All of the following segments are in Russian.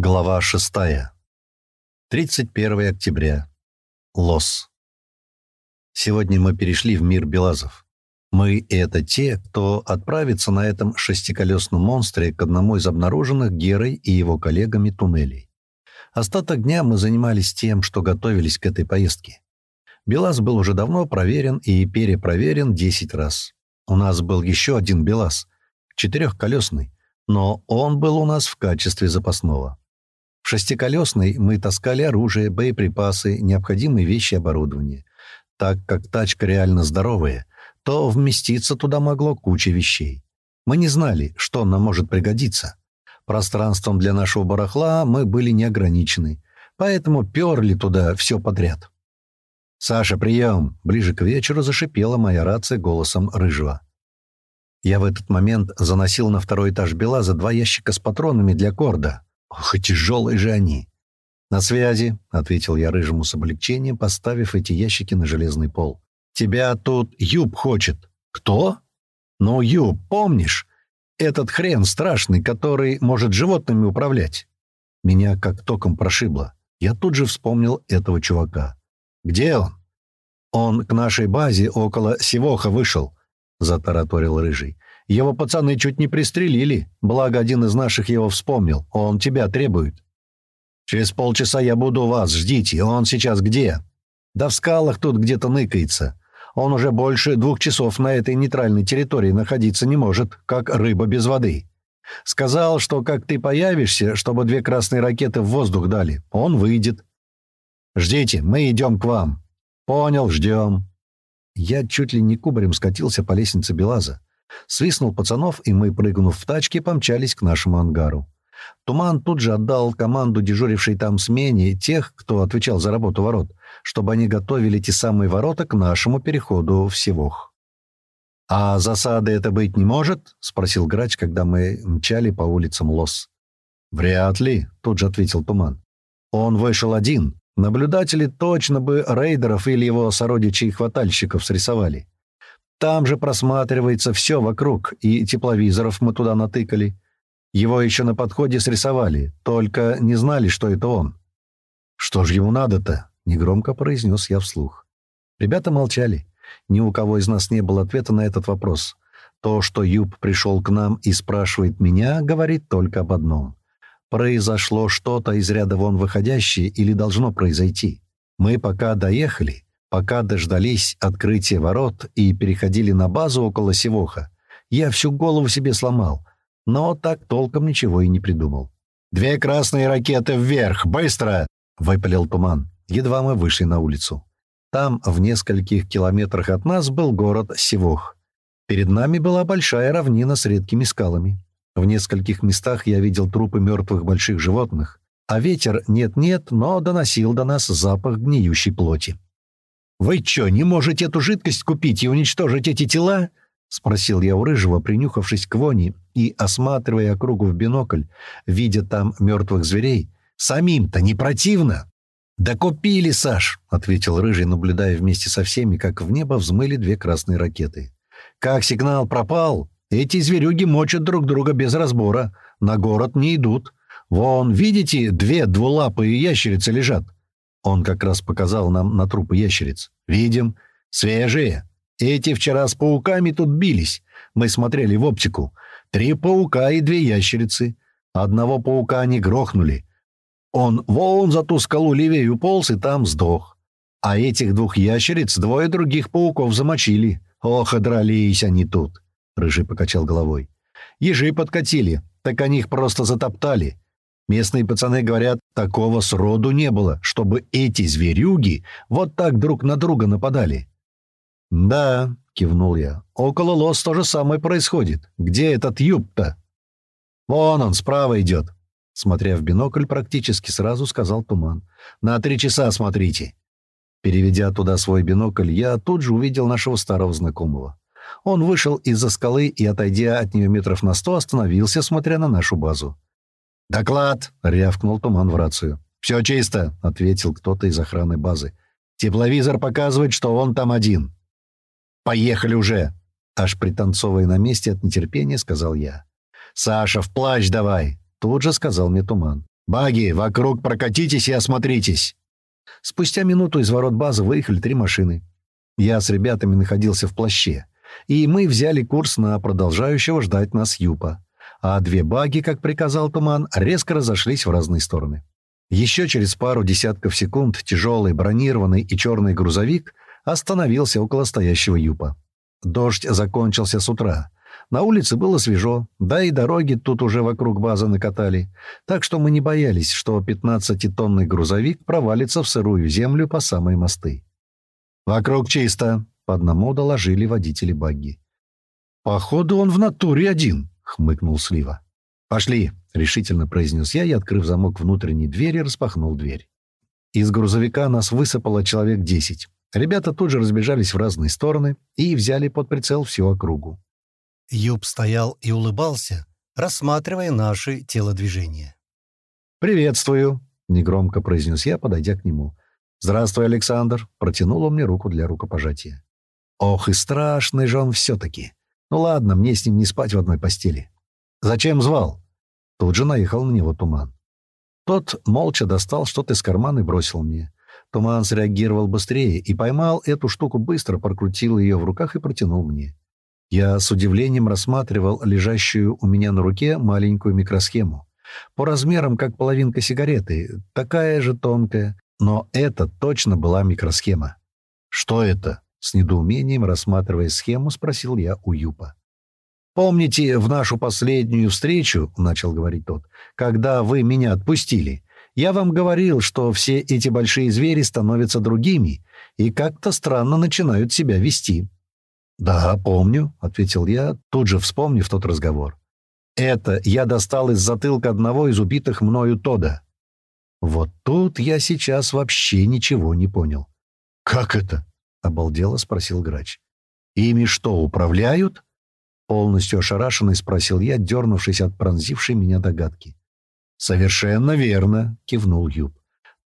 Глава 6. 31 октября. Лос. Сегодня мы перешли в мир Белазов. Мы — это те, кто отправится на этом шестиколесном монстре к одному из обнаруженных Герой и его коллегами туннелей. Остаток дня мы занимались тем, что готовились к этой поездке. Белаз был уже давно проверен и перепроверен 10 раз. У нас был еще один Белаз, четырехколесный, но он был у нас в качестве запасного. Шестиколесной мы таскали оружие, боеприпасы, необходимые вещи и оборудование. Так как тачка реально здоровая, то вместиться туда могло куча вещей. Мы не знали, что нам может пригодиться. Пространством для нашего барахла мы были не ограничены, поэтому перли туда все подряд. «Саша, прием!» — ближе к вечеру зашипела моя рация голосом Рыжего. Я в этот момент заносил на второй этаж Белаза два ящика с патронами для корда, Ох, и тяжелые же они. «На связи», — ответил я рыжему с облегчением, поставив эти ящики на железный пол. «Тебя тут Юб хочет». «Кто?» «Ну, Юб, помнишь? Этот хрен страшный, который может животными управлять». Меня как током прошибло. Я тут же вспомнил этого чувака. «Где он?» «Он к нашей базе около Сивоха вышел», — затараторил Рыжий. Его пацаны чуть не пристрелили, благо один из наших его вспомнил. Он тебя требует. Через полчаса я буду у вас, ждите. Он сейчас где? Да в скалах тут где-то ныкается. Он уже больше двух часов на этой нейтральной территории находиться не может, как рыба без воды. Сказал, что как ты появишься, чтобы две красные ракеты в воздух дали, он выйдет. Ждите, мы идем к вам. Понял, ждем. Я чуть ли не кубарем скатился по лестнице Белаза. Свистнул пацанов, и мы, прыгнув в тачке, помчались к нашему ангару. Туман тут же отдал команду дежурившей там смене тех, кто отвечал за работу ворот, чтобы они готовили те самые ворота к нашему переходу в Севох. «А засады это быть не может?» — спросил Грач, когда мы мчали по улицам Лос. «Вряд ли», — тут же ответил Туман. «Он вышел один. Наблюдатели точно бы рейдеров или его сородичей-хватальщиков срисовали. Там же просматривается все вокруг, и тепловизоров мы туда натыкали. Его еще на подходе срисовали, только не знали, что это он. «Что ж ему надо-то?» — негромко произнес я вслух. Ребята молчали. Ни у кого из нас не было ответа на этот вопрос. То, что Юб пришел к нам и спрашивает меня, говорит только об одном. Произошло что-то из ряда вон выходящее или должно произойти. Мы пока доехали, Пока дождались открытия ворот и переходили на базу около Севоха, я всю голову себе сломал, но так толком ничего и не придумал. «Две красные ракеты вверх! Быстро!» — выпалил туман. Едва мы вышли на улицу. Там, в нескольких километрах от нас, был город Севох. Перед нами была большая равнина с редкими скалами. В нескольких местах я видел трупы мертвых больших животных, а ветер нет-нет, но доносил до нас запах гниющей плоти. «Вы что, не можете эту жидкость купить и уничтожить эти тела?» — спросил я у Рыжего, принюхавшись к вони и осматривая округу в бинокль, видя там мертвых зверей. «Самим-то не противно?» «Да купили, Саш!» — ответил Рыжий, наблюдая вместе со всеми, как в небо взмыли две красные ракеты. «Как сигнал пропал, эти зверюги мочат друг друга без разбора, на город не идут. Вон, видите, две двулапые ящерицы лежат. Он как раз показал нам на трупы ящериц. «Видим. Свежие. Эти вчера с пауками тут бились. Мы смотрели в оптику. Три паука и две ящерицы. Одного паука они грохнули. Он вон за ту скалу левее уполз и там сдох. А этих двух ящериц двое других пауков замочили. Ох, и дрались они тут!» Рыжий покачал головой. «Ежи подкатили, так они их просто затоптали. Местные пацаны говорят, такого сроду не было, чтобы эти зверюги вот так друг на друга нападали. «Да», — кивнул я, — «около лос то же самое происходит. Где этот юб-то?» «Вон он, справа идет», — смотря в бинокль, практически сразу сказал Туман. «На три часа смотрите». Переведя туда свой бинокль, я тут же увидел нашего старого знакомого. Он вышел из-за скалы и, отойдя от нее метров на сто, остановился, смотря на нашу базу. «Доклад!» — рявкнул Туман в рацию. «Все чисто!» — ответил кто-то из охраны базы. «Тепловизор показывает, что он там один». «Поехали уже!» — аж пританцовывая на месте от нетерпения, сказал я. «Саша, в плащ давай!» — тут же сказал мне Туман. «Баги, вокруг прокатитесь и осмотритесь!» Спустя минуту из ворот базы выехали три машины. Я с ребятами находился в плаще, и мы взяли курс на продолжающего ждать нас Юпа. А две баги, как приказал Туман, резко разошлись в разные стороны. Еще через пару десятков секунд тяжелый бронированный и черный грузовик остановился около стоящего Юпа. Дождь закончился с утра. На улице было свежо, да и дороги тут уже вокруг базы накатали, так что мы не боялись, что 15-тонный грузовик провалится в сырую землю по самые мосты. «Вокруг чисто», — по одному доложили водители багги. «Походу, он в натуре один», — хмыкнул Слива. «Пошли», — решительно произнес я и, открыв замок внутренней двери, распахнул дверь. Из грузовика нас высыпало человек десять. Ребята тут же разбежались в разные стороны и взяли под прицел всю округу. Юб стоял и улыбался, рассматривая наши телодвижения. «Приветствую», — негромко произнес я, подойдя к нему. «Здравствуй, Александр», — протянул он мне руку для рукопожатия. «Ох, и страшный же он все-таки. Ну ладно, мне с ним не спать в одной постели. Зачем звал?» Тут же наехал на него туман. Тот молча достал что-то из кармана и бросил мне. Туман среагировал быстрее и поймал эту штуку быстро, прокрутил ее в руках и протянул мне. Я с удивлением рассматривал лежащую у меня на руке маленькую микросхему. По размерам, как половинка сигареты, такая же тонкая, но это точно была микросхема. «Что это?» — с недоумением, рассматривая схему, спросил я у Юпа. «Помните в нашу последнюю встречу, — начал говорить тот, — когда вы меня отпустили, я вам говорил, что все эти большие звери становятся другими и как-то странно начинают себя вести. «Да, помню», — ответил я, тут же вспомнив тот разговор. «Это я достал из затылка одного из убитых мною Тода». Вот тут я сейчас вообще ничего не понял. «Как это?» — обалдело спросил грач. «Ими что, управляют?» Полностью ошарашенный спросил я, дернувшись от пронзившей меня догадки. «Совершенно верно», — кивнул Юб.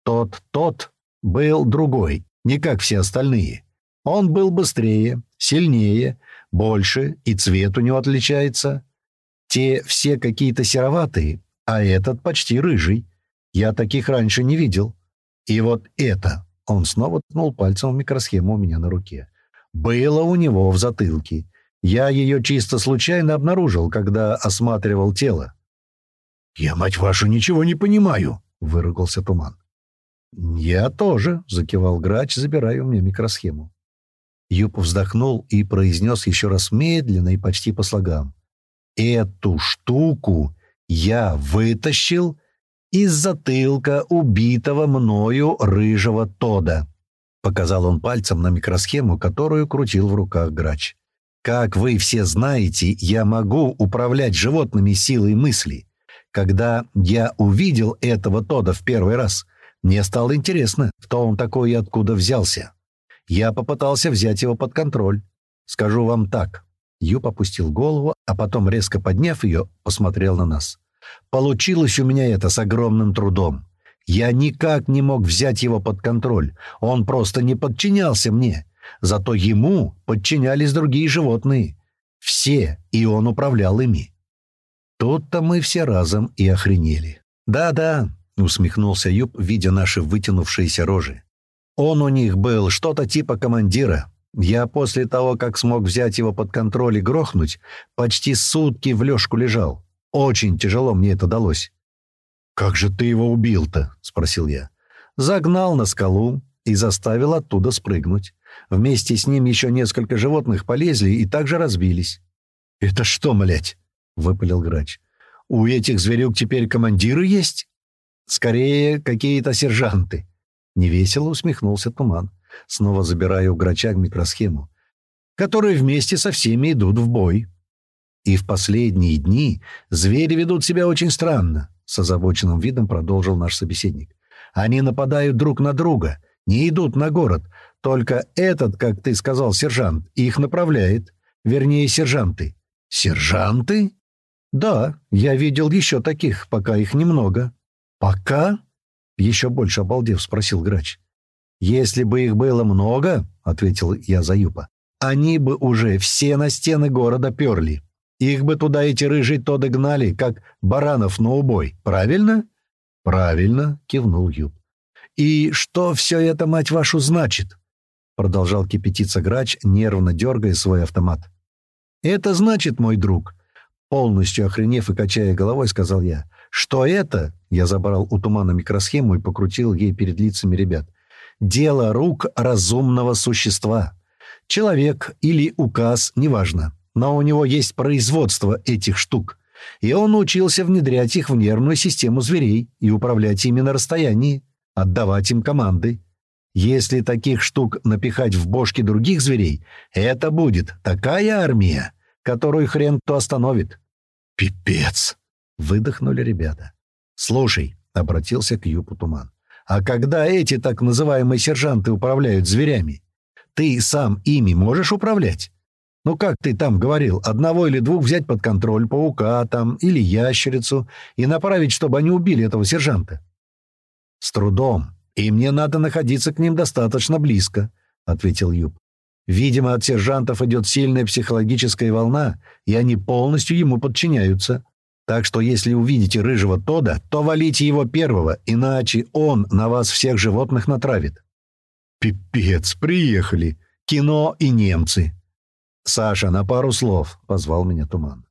«Тот, тот был другой, не как все остальные. Он был быстрее, сильнее, больше, и цвет у него отличается. Те все какие-то сероватые, а этот почти рыжий. Я таких раньше не видел. И вот это...» — он снова ткнул пальцем в микросхему у меня на руке. «Было у него в затылке. Я ее чисто случайно обнаружил, когда осматривал тело. «Я, мать вашу, ничего не понимаю!» — выругался Туман. «Я тоже», — закивал грач, забирая у меня микросхему. Юп вздохнул и произнес еще раз медленно и почти по слогам. «Эту штуку я вытащил из затылка убитого мною рыжего Тода», — показал он пальцем на микросхему, которую крутил в руках грач. «Как вы все знаете, я могу управлять животными силой мысли». Когда я увидел этого Тода в первый раз, мне стало интересно, кто он такой и откуда взялся. Я попытался взять его под контроль. Скажу вам так. Юп опустил голову, а потом, резко подняв ее, посмотрел на нас. Получилось у меня это с огромным трудом. Я никак не мог взять его под контроль. Он просто не подчинялся мне. Зато ему подчинялись другие животные. Все, и он управлял ими. Тут-то мы все разом и охренели. «Да-да», — усмехнулся Юб, видя наши вытянувшиеся рожи. «Он у них был что-то типа командира. Я после того, как смог взять его под контроль и грохнуть, почти сутки в лёжку лежал. Очень тяжело мне это далось». «Как же ты его убил-то?» — спросил я. «Загнал на скалу и заставил оттуда спрыгнуть. Вместе с ним еще несколько животных полезли и также разбились». «Это что, млять?» — выпалил грач. «У этих зверюк теперь командиры есть?» «Скорее, какие-то сержанты». Невесело усмехнулся Туман, снова забирая у грача микросхему. «Которые вместе со всеми идут в бой». «И в последние дни звери ведут себя очень странно», — с озабоченным видом продолжил наш собеседник. «Они нападают друг на друга, не идут на город. Только этот, как ты сказал, сержант, их направляет. Вернее, сержанты». «Сержанты?» «Да, я видел еще таких, пока их немного». «Пока?» — еще больше обалдев спросил грач. «Если бы их было много, — ответил я за Юпа, — они бы уже все на стены города перли. Их бы туда эти рыжие то догнали, как баранов на убой, правильно?» «Правильно», — кивнул Юб. «И что все это, мать вашу, значит?» Продолжал кипятиться грач, нервно дергая свой автомат. «Это значит, мой друг», — полностью охренев и качая головой, сказал я, «что это...» — я забрал у тумана микросхему и покрутил ей перед лицами ребят. «Дело рук разумного существа. Человек или указ, неважно, но у него есть производство этих штук, и он научился внедрять их в нервную систему зверей и управлять ими на расстоянии, отдавать им команды. Если таких штук напихать в бошки других зверей, это будет такая армия, которую хрен кто остановит. «Пипец!» — выдохнули ребята. «Слушай», — обратился к Юпу Туман, «а когда эти так называемые сержанты управляют зверями, ты сам ими можешь управлять? Ну как ты там говорил, одного или двух взять под контроль, паука там или ящерицу, и направить, чтобы они убили этого сержанта?» «С трудом», «И мне надо находиться к ним достаточно близко», — ответил Юб. «Видимо, от сержантов идет сильная психологическая волна, и они полностью ему подчиняются. Так что если увидите рыжего Тода, то валите его первого, иначе он на вас всех животных натравит». «Пипец, приехали! Кино и немцы!» «Саша, на пару слов», — позвал меня Туман.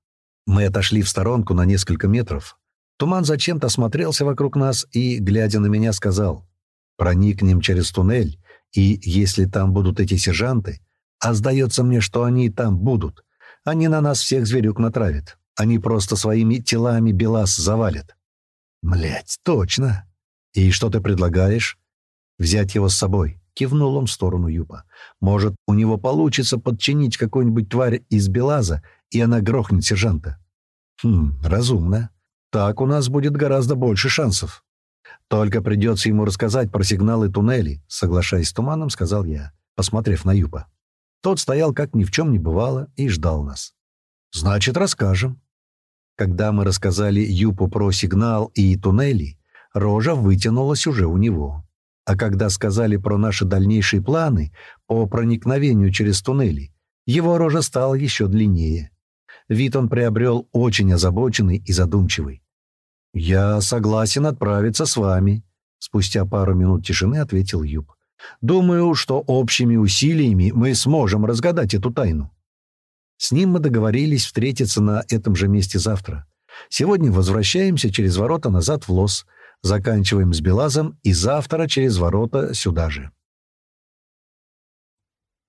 Мы отошли в сторонку на несколько метров. Туман зачем-то осмотрелся вокруг нас и, глядя на меня, сказал — Проникнем через туннель, и если там будут эти сержанты, а сдается мне, что они там будут, они на нас всех зверюк натравят. Они просто своими телами Белас завалят. Млять, точно. И что ты предлагаешь? Взять его с собой. Кивнул он в сторону Юпа. Может, у него получится подчинить какую-нибудь тварь из Белаза, и она грохнет сержанта. Хм, разумно. Так у нас будет гораздо больше шансов. «Только придется ему рассказать про сигналы туннелей», — соглашаясь с туманом, сказал я, посмотрев на Юпа. Тот стоял, как ни в чем не бывало, и ждал нас. «Значит, расскажем». Когда мы рассказали Юпу про сигнал и туннели, рожа вытянулась уже у него. А когда сказали про наши дальнейшие планы по проникновению через туннели, его рожа стала еще длиннее. Вид он приобрел очень озабоченный и задумчивый. «Я согласен отправиться с вами», — спустя пару минут тишины ответил Юб. «Думаю, что общими усилиями мы сможем разгадать эту тайну». С ним мы договорились встретиться на этом же месте завтра. Сегодня возвращаемся через ворота назад в Лос, заканчиваем с Белазом и завтра через ворота сюда же.